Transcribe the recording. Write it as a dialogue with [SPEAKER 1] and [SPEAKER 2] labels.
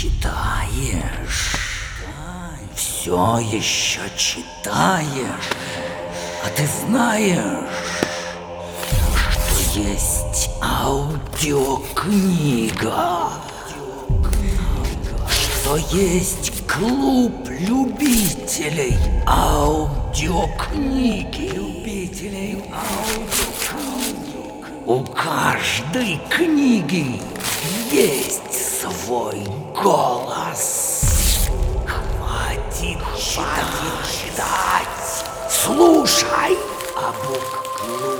[SPEAKER 1] Читаешь. Все еще читаешь. А ты знаешь, что есть аудиокнига. Что есть клуб любителей аудиокниги. Любителей аудиокниги. У каждой книги есть свой голос. Хватит, хватит ждать. Слушай. Абукклуб.ру